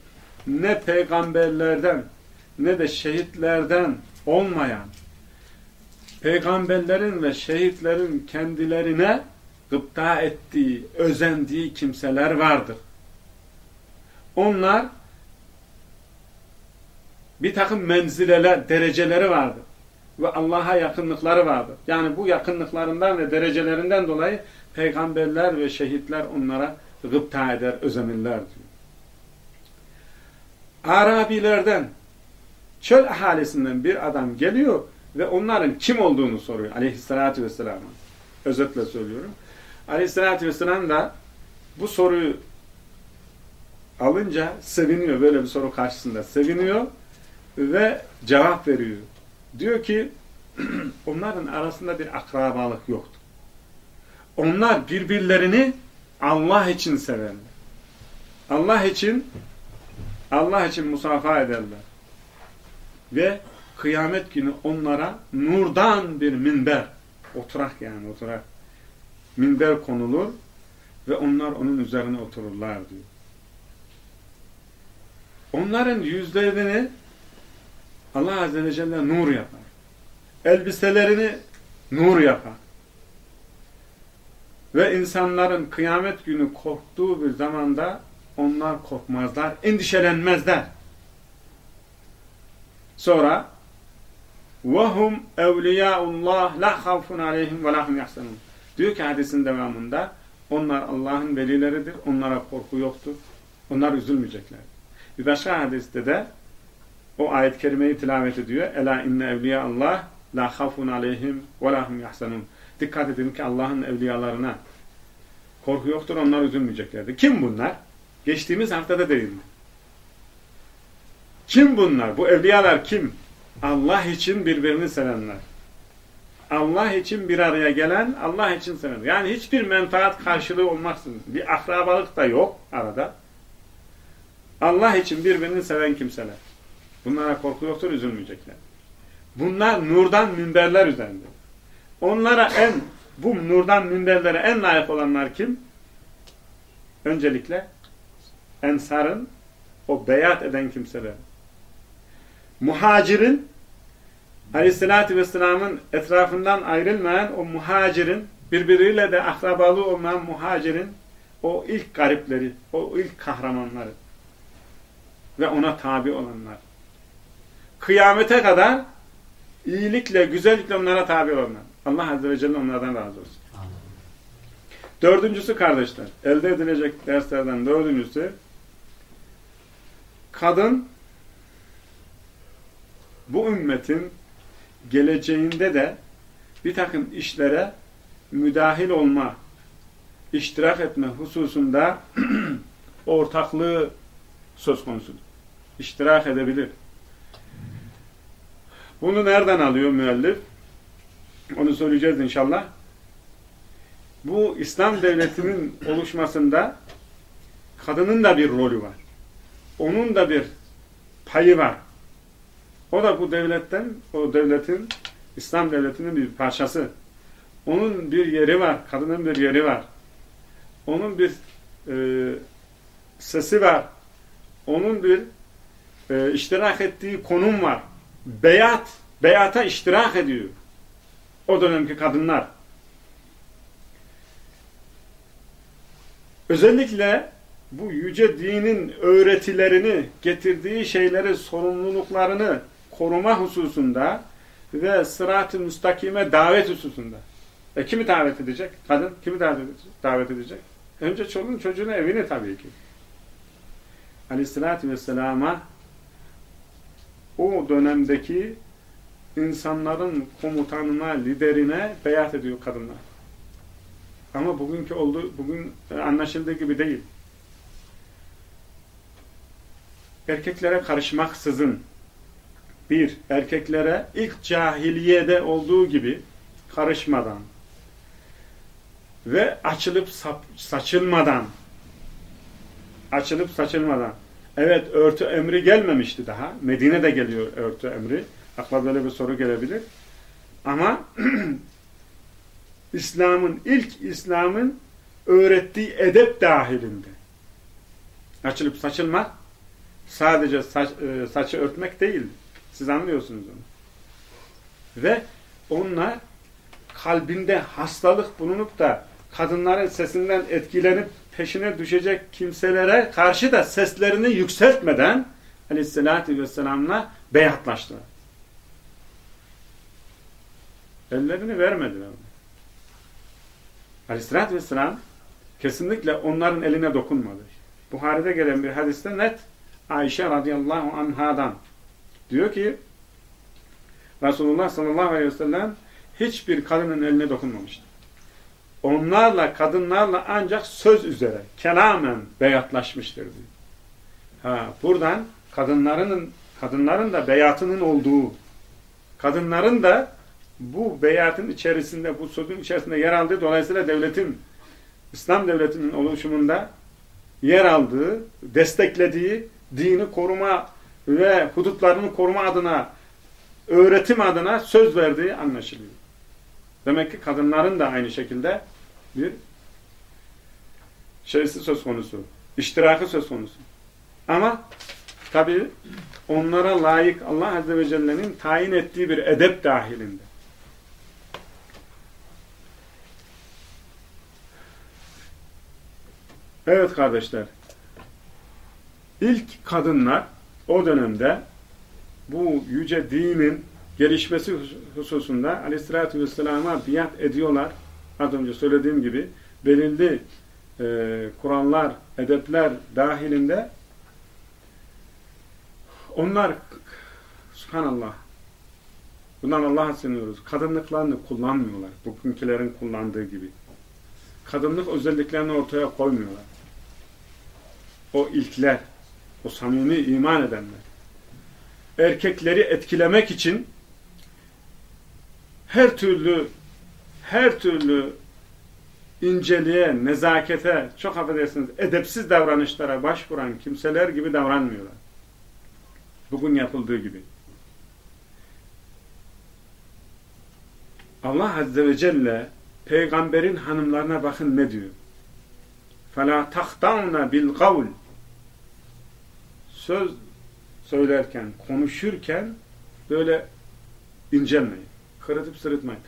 ne peygamberlerden ne de şehitlerden olmayan peygamberlerin ve şehitlerin kendilerine gıpta ettiği, özendiği kimseler vardır. Onlar bir takım menzileler, dereceleri vardır. Ve Allah'a yakınlıkları vardır. Yani bu yakınlıklarından ve derecelerinden dolayı peygamberler ve şehitler onlara gıpta eder, özenirler diyor. Arabilerden, çöl ahalisinden bir adam geliyor ve onların kim olduğunu soruyor aleyhissalatü vesselam'a. Özetle söylüyorum. Aleyhissalatü vesselam da bu soruyu alınca seviniyor böyle bir soru karşısında. Seviniyor ve cevap veriyor. Diyor ki (clears throat) onların arasında bir akrabalık yoktu. Onlar birbirlerini Allah için severler. Allah için Allah için musafa ederler. Ve kıyamet günü onlara nurdan bir minber, oturak yani oturak, minber konulur ve onlar onun üzerine otururlar diyor. Onların yüzlerini Allah Azze ve Celle nur yapar. Elbiselerini nur yapar. Ve insanların kıyamet günü korktuğu bir zamanda onlar korkmazlar, endişelenmezler. Sonra وَهُمْ اَوْلِيَاءُ اللّٰهِ لَا خَوْفٌ عَلَيْهِمْ وَلَا هُمْ Diyor ki hadisin devamında onlar Allah'ın velileridir, onlara korku yoktur, onlar üzülmeyecekler. Bir başka hadiste de o ayet-i kerimeyi tilavet ediyor. Ela inne evliya Allah la khafun aleyhim ve lahum yahsanun. Dikkat edin ki Allah'ın evliyalarına korku yoktur, onlar üzülmeyeceklerdir. Kim bunlar? Geçtiğimiz haftada değil mi? Kim bunlar? Bu evliyalar kim? Allah için birbirini sevenler. Allah için bir araya gelen, Allah için sevenler. Yani hiçbir menfaat karşılığı olmaksızın. Bir akrabalık da yok arada. Allah için birbirini seven kimseler. Bunlara korku yoktur, üzülmeyecekler. Bunlar nurdan minberler üzerinde. Onlara en, bu nurdan minberlere en layık olanlar kim? Öncelikle ensarın, o beyat eden kimseler. Muhacirin, Aleyhisselatü Vesselam'ın etrafından ayrılmayan o muhacirin, birbiriyle de akrabalı olmayan muhacirin, o ilk garipleri, o ilk kahramanları ve ona tabi olanlar. kıyamete kadar iyilikle, güzellikle onlara tabi olanlar. Allah Azze ve Celle onlardan razı olsun. Dördüncüsü kardeşler, elde edilecek derslerden dördüncüsü, kadın bu ümmetin geleceğinde de bir takım işlere müdahil olma, iştirak etme hususunda (clears throat) ortaklığı söz konusu. İştirak edebilir. Bunu nereden alıyor müellif? Onu söyleyeceğiz inşallah. Bu İslam devletinin oluşmasında kadının da bir rolü var. Onun da bir payı var. O da bu devletten, o devletin, İslam devletinin bir parçası. Onun bir yeri var, kadının bir yeri var. Onun bir e, sesi var. Onun bir e, iştirak ettiği konum var. Beyat, beyata iştirak ediyor. O dönemki kadınlar. Özellikle bu yüce dinin öğretilerini, getirdiği şeyleri, sorumluluklarını koruma hususunda ve sırat-ı müstakime davet hususunda. E kimi davet edecek? Kadın kimi davet edecek? Önce çoluğun çocuğunu evine tabii ki. Aleyhissalatü vesselama o dönemdeki insanların komutanına, liderine beyat ediyor kadınlar. Ama bugünkü oldu, bugün anlaşıldığı gibi değil. Erkeklere karışmaksızın bir, erkeklere ilk cahiliyede olduğu gibi karışmadan ve açılıp saçılmadan açılıp saçılmadan evet örtü emri gelmemişti daha. Medine'de geliyor örtü emri. Akla böyle bir soru gelebilir. Ama (clears throat) İslam'ın ilk İslam'ın öğrettiği edep dahilinde. Açılıp saçılmak sadece saç, e, saçı örtmek değil. Siz anlıyorsunuz onu. Ve onunla kalbinde hastalık bulunup da kadınların sesinden etkilenip peşine düşecek kimselere karşı da seslerini yükseltmeden aleyhissalatü vesselamla beyatlaştılar. Ellerini vermediler. Aleyhissalatü vesselam kesinlikle onların eline dokunmadı. Buhari'de gelen bir hadiste net Ayşe radıyallahu anhadan diyor ki Resulullah sallallahu aleyhi ve sellem hiçbir kadının eline dokunmamıştı. Onlarla, kadınlarla ancak söz üzere, kelamen beyatlaşmıştır. Ha, buradan kadınların kadınların da beyatının olduğu, kadınların da bu beyatın içerisinde, bu sözün içerisinde yer aldığı, dolayısıyla devletin, İslam devletinin oluşumunda yer aldığı, desteklediği, dini koruma ve hudutlarını koruma adına, öğretim adına söz verdiği anlaşılıyor. Demek ki kadınların da aynı şekilde bir şeysi söz konusu, iştirakı söz konusu. Ama tabi onlara layık Allah Azze ve Celle'nin tayin ettiği bir edep dahilinde. Evet kardeşler, ilk kadınlar o dönemde bu yüce dinin gelişmesi hususunda aleyhissalatü vesselama biat ediyorlar. Az önce söylediğim gibi belirli e, Kur'anlar, edepler dahilinde onlar subhanallah bundan Allah'a sığınıyoruz. Kadınlıklarını kullanmıyorlar. Bugünkülerin kullandığı gibi. Kadınlık özelliklerini ortaya koymuyorlar. O ilkler, o samimi iman edenler. Erkekleri etkilemek için her türlü her türlü inceliğe, nezakete, çok affedersiniz, edepsiz davranışlara başvuran kimseler gibi davranmıyorlar. Bugün yapıldığı gibi. Allah Azze ve Celle peygamberin hanımlarına bakın ne diyor. فَلَا تَخْتَعْنَ بِالْقَوْلِ Söz söylerken, konuşurken böyle incelmeyin. Kırıtıp sırıtmayın.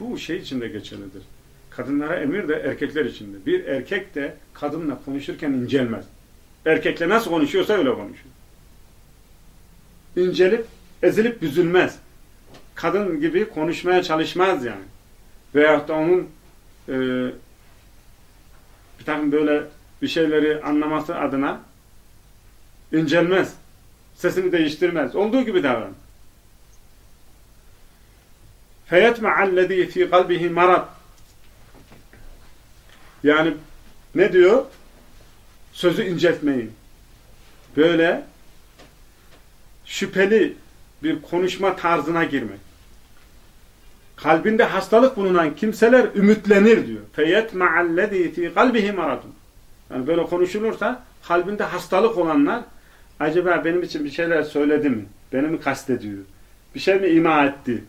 Bu şey içinde geçerlidir. Kadınlara emir de erkekler içinde. Bir erkek de kadınla konuşurken incelmez. Erkekle nasıl konuşuyorsa öyle konuşuyor. İncelip ezilip büzülmez. Kadın gibi konuşmaya çalışmaz yani. Veyahut da onun e, bir takım böyle bir şeyleri anlaması adına incelmez. Sesini değiştirmez. Olduğu gibi davran. فَيَتْمَعَ الَّذ۪ي ف۪ي قَلْبِهِ marad. Yani ne diyor? Sözü inceltmeyin. Böyle şüpheli bir konuşma tarzına girmek. Kalbinde hastalık bulunan kimseler ümitlenir diyor. فَيَتْمَعَ الَّذ۪ي ف۪ي قَلْبِهِ مَرَضٌ Yani böyle konuşulursa kalbinde hastalık olanlar acaba benim için bir şeyler söyledi mi? Beni mi kastediyor? Bir şey mi ima etti?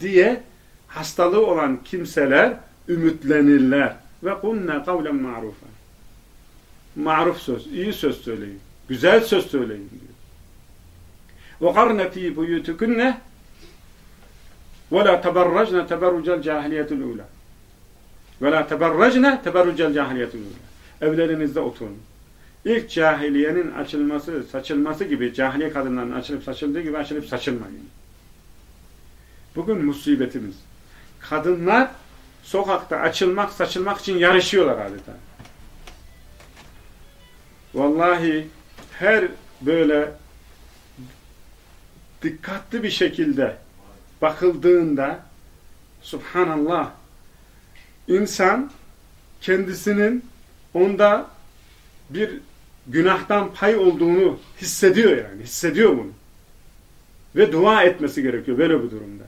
diye hastalığı olan kimseler ümitlenirler. Ve kunne kavlen ma'rufa. Maruf söz, iyi söz söyleyin. Güzel söz söyleyin diyor. Buyutukunne ve la teberracne teberrucel cahiliyetul ula. Ve la teberracne teberrucel cahiliyetul ula. Evlerinizde oturun. İlk cahiliyenin açılması, saçılması gibi, cahiliye kadınların açılıp saçıldığı gibi açılıp saçılmayın. Bugün musibetimiz. Kadınlar sokakta açılmak, saçılmak için yarışıyorlar adeta. Vallahi her böyle dikkatli bir şekilde bakıldığında subhanallah insan kendisinin onda bir günahtan pay olduğunu hissediyor yani. Hissediyor bunu. Ve dua etmesi gerekiyor böyle bir durumda.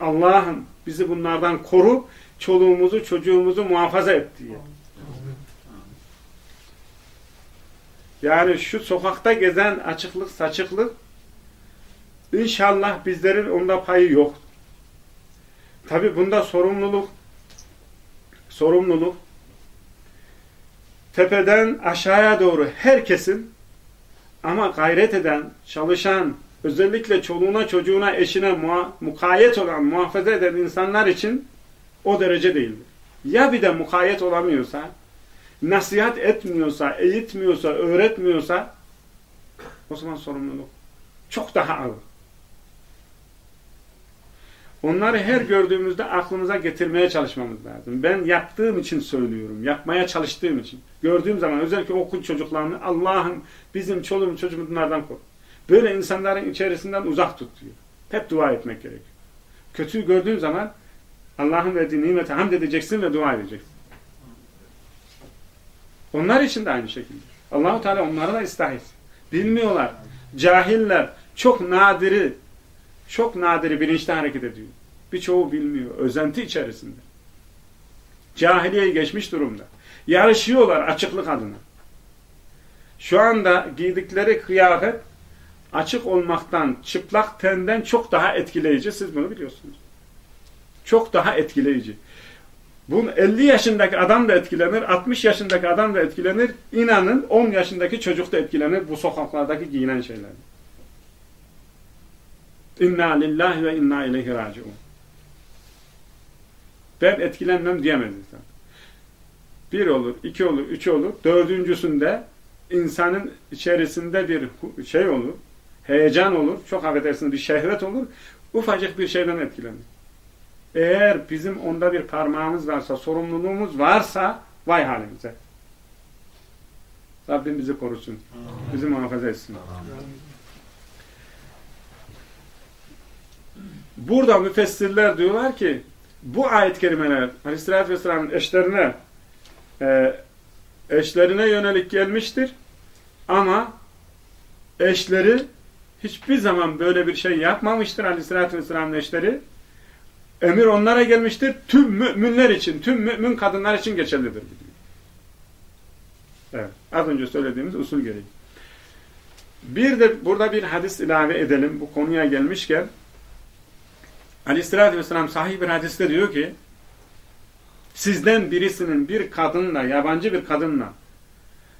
Allah'ım bizi bunlardan koru, çoluğumuzu, çocuğumuzu muhafaza et diye. Yani şu sokakta gezen açıklık, saçıklık inşallah bizlerin onda payı yok. Tabi bunda sorumluluk sorumluluk tepeden aşağıya doğru herkesin ama gayret eden, çalışan, özellikle çoluğuna, çocuğuna, eşine mukayyet olan, muhafaza eden insanlar için o derece değildir. Ya bir de mukayyet olamıyorsa, nasihat etmiyorsa, eğitmiyorsa, öğretmiyorsa o zaman sorumluluk çok daha ağır. Onları her gördüğümüzde aklımıza getirmeye çalışmamız lazım. Ben yaptığım için söylüyorum. Yapmaya çalıştığım için. Gördüğüm zaman özellikle okul çocuklarını Allah'ım bizim çoluğum çocuğum bunlardan koru. Böyle insanların içerisinden uzak tut diyor. Hep dua etmek gerekiyor. Kötüyü gördüğün zaman Allah'ın verdiği nimete hamd edeceksin ve dua edeceksin. Onlar için de aynı şekilde. Allahu Teala onlara da ıslah Bilmiyorlar. Cahiller çok nadiri çok nadiri bilinçli hareket ediyor. Birçoğu bilmiyor. Özenti içerisinde. Cahiliyeyi geçmiş durumda. Yarışıyorlar açıklık adına. Şu anda giydikleri kıyafet açık olmaktan, çıplak tenden çok daha etkileyici. Siz bunu biliyorsunuz. Çok daha etkileyici. Bu 50 yaşındaki adam da etkilenir, 60 yaşındaki adam da etkilenir. İnanın 10 yaşındaki çocuk da etkilenir bu sokaklardaki giyinen şeylerden. İnna lillahi ve inna ileyhi raciun. Ben etkilenmem diyemez insan. Bir olur, iki olur, üç olur. Dördüncüsünde insanın içerisinde bir şey olur, heyecan olur, çok affedersiniz bir şehvet olur, ufacık bir şeyden etkilenir. Eğer bizim onda bir parmağımız varsa, sorumluluğumuz varsa, vay halimize. Rabbim bizi korusun. Bizi muhafaza etsin. Burada müfessirler diyorlar ki bu ayet-i kerimeler Aleyhisselatü Vesselam'ın eşlerine e, eşlerine yönelik gelmiştir ama eşleri hiçbir zaman böyle bir şey yapmamıştır Aleyhisselatü Vesselam'ın eşleri. Emir onlara gelmiştir. Tüm müminler için, tüm mümin kadınlar için geçerlidir. Evet. Az önce söylediğimiz usul gereği. Bir de burada bir hadis ilave edelim. Bu konuya gelmişken Aleyhisselatü Vesselam sahih bir hadiste diyor ki sizden birisinin bir kadınla, yabancı bir kadınla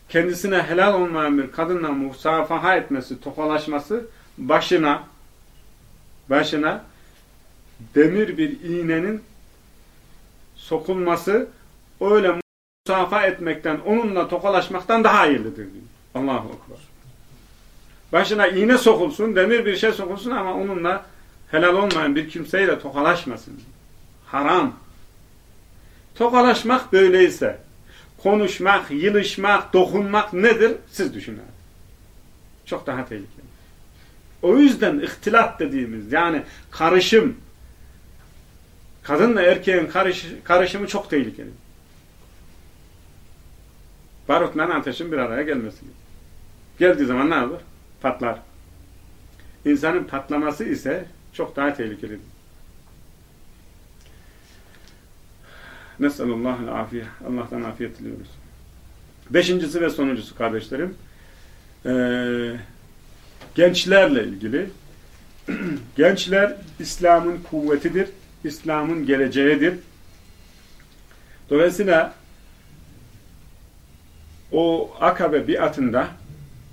kendisine helal olmayan bir kadınla musafaha etmesi, tokalaşması başına başına demir bir iğnenin sokulması öyle musafa etmekten, onunla tokalaşmaktan daha hayırlıdır. Allahu Ekber. Başına iğne sokulsun, demir bir şey sokulsun ama onunla helal olmayan bir kimseyle tokalaşmasın. Haram. Tokalaşmak böyleyse, konuşmak, yılışmak, dokunmak nedir? Siz düşünün. Çok daha tehlikeli. O yüzden ihtilat dediğimiz yani karışım, kadınla erkeğin karış, karışımı çok tehlikeli. Barutla ateşin bir araya gelmesi. Geldiği zaman ne olur? Patlar. İnsanın patlaması ise çok daha tehlikelidir. Nesallallahu afiye. Allah'tan afiyet diliyoruz. Beşincisi ve sonuncusu kardeşlerim. Ee, gençlerle ilgili. (clears throat) Gençler İslam'ın kuvvetidir. İslam'ın geleceğidir. Dolayısıyla o Akabe biatında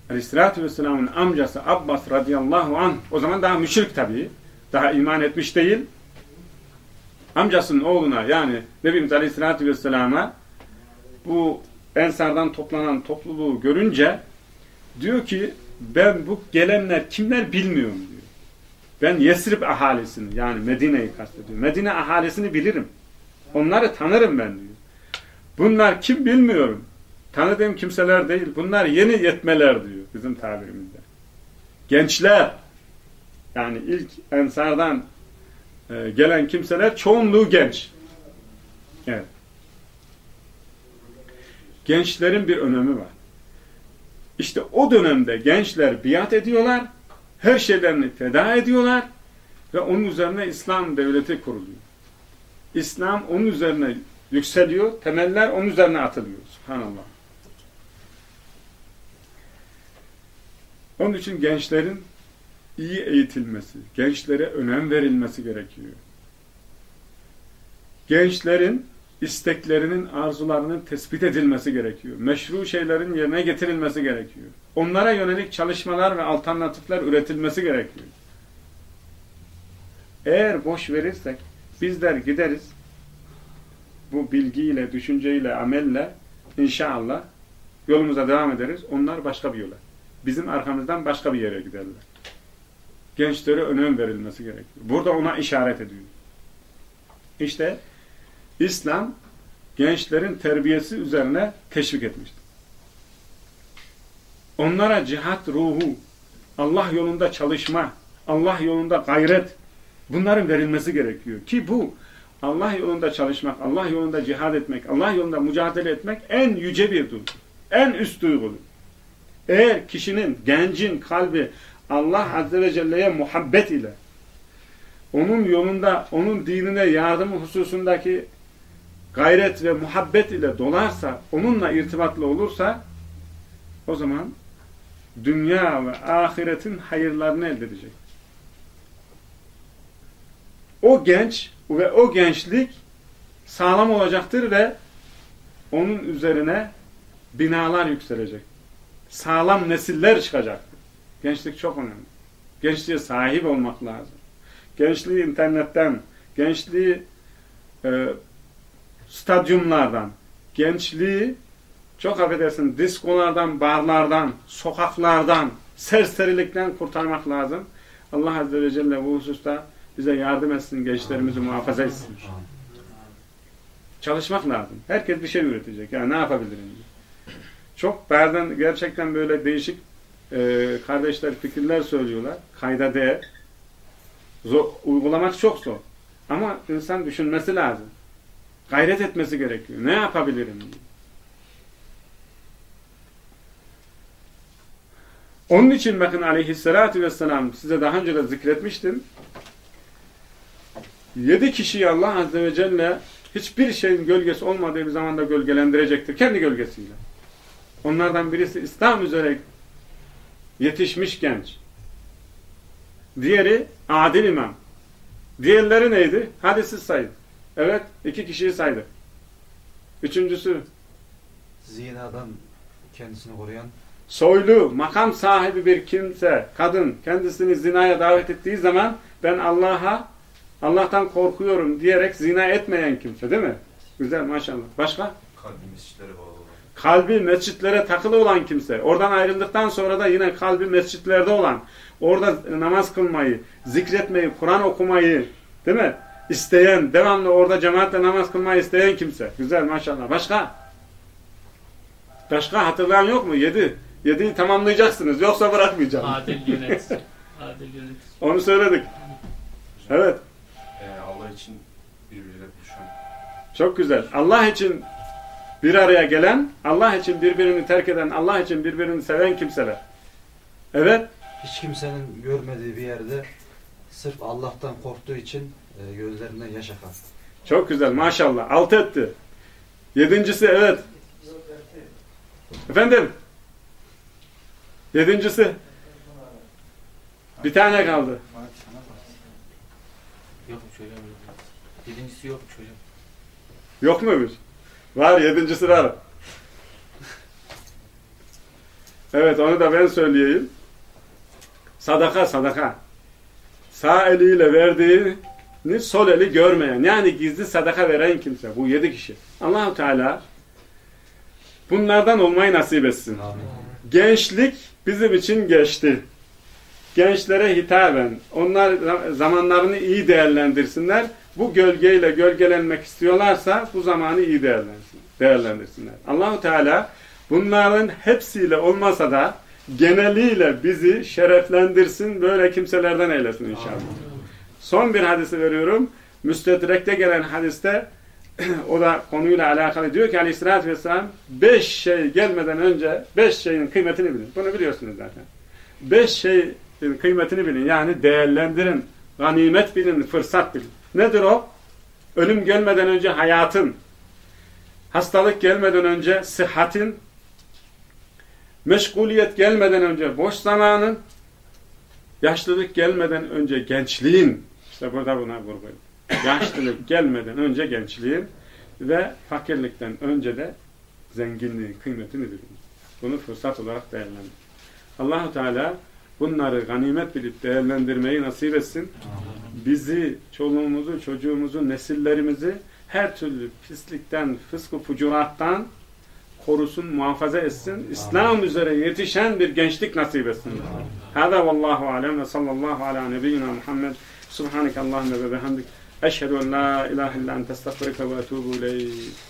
Aleyhisselatü Vesselam'ın amcası Abbas radıyallahu anh o zaman daha müşrik tabii. Daha iman etmiş değil. Amcasının oğluna yani Nebimiz Aleyhisselatü Vesselam'a bu Ensardan toplanan topluluğu görünce diyor ki ben bu gelenler kimler bilmiyorum diyor. Ben Yesrib ahalisini yani Medine'yi kastediyorum. Medine ahalisini bilirim. Onları tanırım ben diyor. Bunlar kim bilmiyorum. Tanıdığım kimseler değil. Bunlar yeni yetmeler diyor bizim tabirimizde. Gençler yani ilk ensardan e, gelen kimseler çoğunluğu genç. Evet. Gençlerin bir önemi var. İşte o dönemde gençler biat ediyorlar, her şeylerini feda ediyorlar ve onun üzerine İslam devleti kuruluyor. İslam onun üzerine yükseliyor, temeller onun üzerine atılıyor. Subhanallah. Onun için gençlerin iyi eğitilmesi, gençlere önem verilmesi gerekiyor. Gençlerin isteklerinin, arzularının tespit edilmesi gerekiyor. Meşru şeylerin yerine getirilmesi gerekiyor. Onlara yönelik çalışmalar ve alternatifler üretilmesi gerekiyor. Eğer boş verirsek bizler gideriz bu bilgiyle, düşünceyle, amelle inşallah yolumuza devam ederiz. Onlar başka bir yola. Bizim arkamızdan başka bir yere giderler. Gençlere önem verilmesi gerekiyor. Burada ona işaret ediyor. İşte İslam gençlerin terbiyesi üzerine teşvik etmiştir. Onlara cihat ruhu, Allah yolunda çalışma, Allah yolunda gayret bunların verilmesi gerekiyor. Ki bu Allah yolunda çalışmak, Allah yolunda cihad etmek, Allah yolunda mücadele etmek en yüce bir duygu. En üst duygudur. Eğer kişinin, gencin kalbi Allah Azze ve Celle'ye muhabbet ile onun yolunda, onun dinine yardımı hususundaki gayret ve muhabbet ile dolarsa, onunla irtibatlı olursa o zaman dünya ve ahiretin hayırlarını elde edecek. O genç ve o gençlik sağlam olacaktır ve onun üzerine binalar yükselecek. Sağlam nesiller çıkacaktır. Gençlik çok önemli. Gençliğe sahip olmak lazım. Gençliği internetten, gençliği e, stadyumlardan, gençliği çok affedersin diskolardan, barlardan, sokaklardan, serserilikten kurtarmak lazım. Allah Azze ve Celle bu hususta bize yardım etsin, gençlerimizi muhafaza etsin. Çalışmak lazım. Herkes bir şey üretecek. Yani ne yapabilirim? Çok bazen gerçekten böyle değişik e, kardeşler fikirler söylüyorlar. Kayda değer. Zor, uygulamak çok zor. Ama insan düşünmesi lazım. Gayret etmesi gerekiyor. Ne yapabilirim? Onun için bakın aleyhissalatü vesselam size daha önce de zikretmiştim. Yedi kişiyi Allah Azze ve Celle hiçbir şeyin gölgesi olmadığı bir zamanda gölgelendirecektir. Kendi gölgesiyle. Onlardan birisi İslam üzere yetişmiş genç. Diğeri adil imam. Diğerleri neydi? Hadi siz sayın. Evet, iki kişiyi saydı. Üçüncüsü zinadan kendisini koruyan soylu, makam sahibi bir kimse, kadın kendisini zinaya davet ettiği zaman ben Allah'a Allah'tan korkuyorum diyerek zina etmeyen kimse değil mi? Güzel maşallah. Başka? kalbimiz işlere bağlı. Kalbi mescitlere takılı olan kimse, oradan ayrıldıktan sonra da yine kalbi mescitlerde olan, orada namaz kılmayı, zikretmeyi, Kur'an okumayı, değil mi? İsteyen, devamlı orada cemaatle namaz kılmayı isteyen kimse. Güzel maşallah. Başka? Başka hatırlayan yok mu? Yedi. Yediyi tamamlayacaksınız. Yoksa bırakmayacağım. Adil yönet. Adil yönet. Onu söyledik. Evet. Ee, Allah için birbiriyle buluşan. Çok güzel. Allah için bir araya gelen, Allah için birbirini terk eden, Allah için birbirini seven kimseler. Evet. Hiç kimsenin görmediği bir yerde sırf Allah'tan korktuğu için e, gözlerinden yaş akan. Çok güzel. Maşallah. Altı etti. Yedincisi evet. Efendim? Yedincisi. Bir tane kaldı. Yokmuş hocam. Birincisi yokmuş hocam. Yok muymuş? Var. Yedincisi var. Evet onu da ben söyleyeyim. Sadaka sadaka. Sağ eliyle verdiğini sol eli görmeyen. Yani gizli sadaka veren kimse. Bu yedi kişi. Allahu Teala bunlardan olmayı nasip etsin. Amin. Gençlik bizim için geçti. Gençlere hitaben onlar zamanlarını iyi değerlendirsinler. Bu gölgeyle gölgelenmek istiyorlarsa bu zamanı iyi değerlendirsin, değerlendirsinler. Allahu Teala bunların hepsiyle olmasa da geneliyle bizi şereflendirsin, böyle kimselerden eylesin inşallah. Son bir hadisi veriyorum. Müstedrek'te gelen hadiste (clears throat) o da konuyla alakalı diyor ki aleyhissalatü vesselam beş şey gelmeden önce beş şeyin kıymetini bilin. Bunu biliyorsunuz zaten. Beş şeyin kıymetini bilin. Yani değerlendirin. Ganimet bilin, fırsat bilin. Nedir o? Ölüm gelmeden önce hayatın, hastalık gelmeden önce sıhhatin, meşguliyet gelmeden önce boş zamanın, yaşlılık gelmeden önce gençliğin, işte burada buna vurgulayın. Yaşlılık gelmeden önce gençliğin ve fakirlikten önce de zenginliğin kıymetini bilin. Bunu fırsat olarak değerlendirin. Allahu Teala bunları ganimet bilip değerlendirmeyi nasip etsin. Bizi, çoluğumuzu, çocuğumuzu, nesillerimizi her türlü pislikten, fıskı fucurattan korusun, muhafaza etsin. İslam üzere yetişen bir gençlik nasip etsin. Hâzâ vallahu alem ve sallallahu ala nebiyyina Muhammed. Subhaneke Allahümme ve bihamdik. Eşhedü en la ilahe illa ente estağfirüke ve etûbü ileyk.